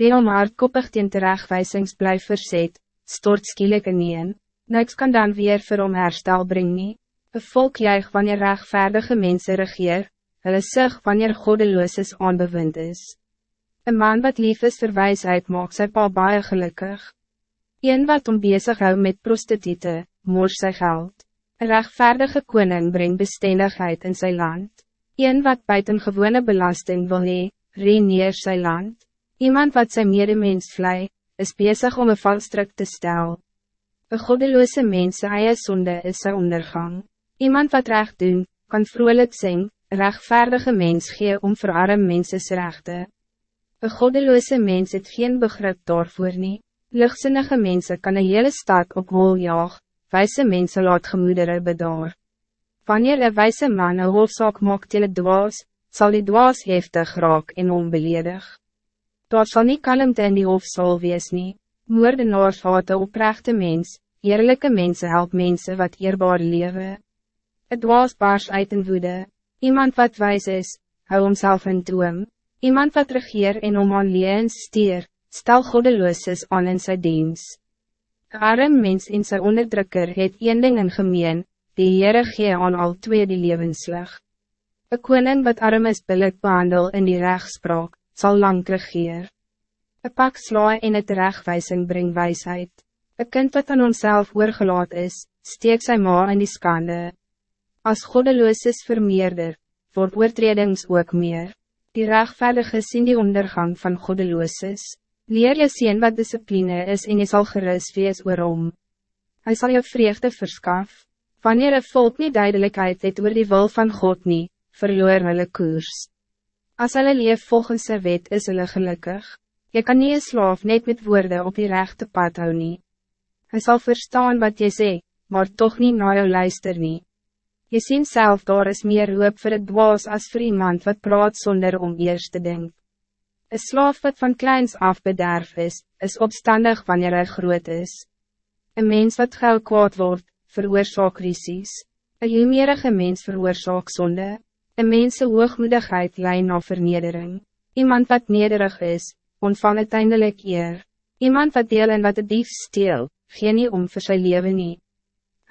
Wie om hardkoppig teen terechtwijsings blijf verzet, stort skielik ineen, niks kan dan weer vir hom herstel bring nie. Een volk juig wanneer rechtvaardige mensen regeer, hulle sig wanneer goddeloos aanbewind is. Een man wat lief is vir wijsheid maak sy pa baie gelukkig. Een wat om bezig hou met prostitute, moor sy geld. Een rechtvaardige koning brengt bestendigheid in zijn land. Een wat buitengewone belasting wil hee, reneer sy land. Iemand wat zijn medemens vlei, is bezig om een valstrik te stel. Een goddeloze mens eie sonde is zijn ondergang. Iemand wat recht doen, kan vrolijk zing, rechtvaardige mens gee om voor arme menses rechte. Een goddeloze mens het geen begrip daarvoor nie. Lichtsinnige mensen kan een hele stad op hol jaag, wijze mensen laat gemoedere bedaar. Wanneer een wijze man een hoofdzaak maakt til het dwaas, zal die dwaas heftig raak en onbeledig. Daar sal nie kalmte in die hoofdsal wees nie. Moordenaars haat een oprechte mens, eerlijke mensen help mensen wat eerbaar leven. Het was baars uit in woede. Iemand wat wijs is, hou homself in toom. Iemand wat regeer en om aan leens stier, stel goddeloos aan in sy diens. Een arm mens en sy onderdrukker het een ding in gemeen, die Heere gee aan al twee die levenslig. Een koning wat arm is billik behandel in die rechtspraak, zal lang regeer. Een pak sla en het rechtwijzing brengt wijsheid. Een kind wat aan onszelf oorgelaat is, steek sy ma in die skande. Als goddeloos is vermeerder, wordt oortredings ook meer. Die rechtvaardige sien die ondergang van goddeloos is. Leer je zien wat discipline is en je zal gerust wees oorom. Hij zal je vreugde verskaf. Wanneer een volk niet duidelijkheid het oor die wil van God niet, verloor hulle koers. Als hulle leef volgens sy wet is hulle gelukkig. Je kan niet een slaaf net met woorden op die rechte pad hou nie. Hy sal verstaan wat je zegt, maar toch niet naar jou luister nie. Je ziet zelf daar is meer hoop voor het dwaas als voor iemand wat praat zonder om eerst te denken. Een slaaf wat van kleins af bederf is, is opstandig wanneer hij groot is. Een mens wat gauw kwaad wordt, veroorzaak risies. Een humerige mens veroorzaak zonde. Een mense hoogmoedigheid leidt na vernedering. Iemand wat nederig is, ontvang uiteindelijk eer. Iemand wat deel en wat de dief steel, gee nie om vir sy leven nie.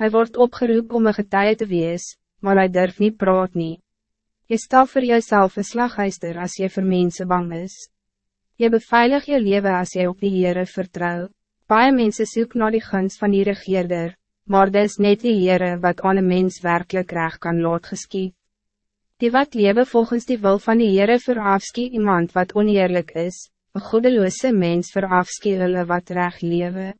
Hy word opgeroep om een getuie te wees, maar hij durft niet praat nie. Je stel voor jezelf een slaghuister als je voor mensen bang is. Je beveilig je leven als je op die Heere vertrouw. Baie mensen zoek naar die gunst van die regeerder, maar dis net die Heere wat aan een mens werkelijk recht kan laat geskiet. Die wat leven volgens die wil van die Heere verafskie iemand wat oneerlijk is, een goedeloze mens verafskie hulle wat recht leven.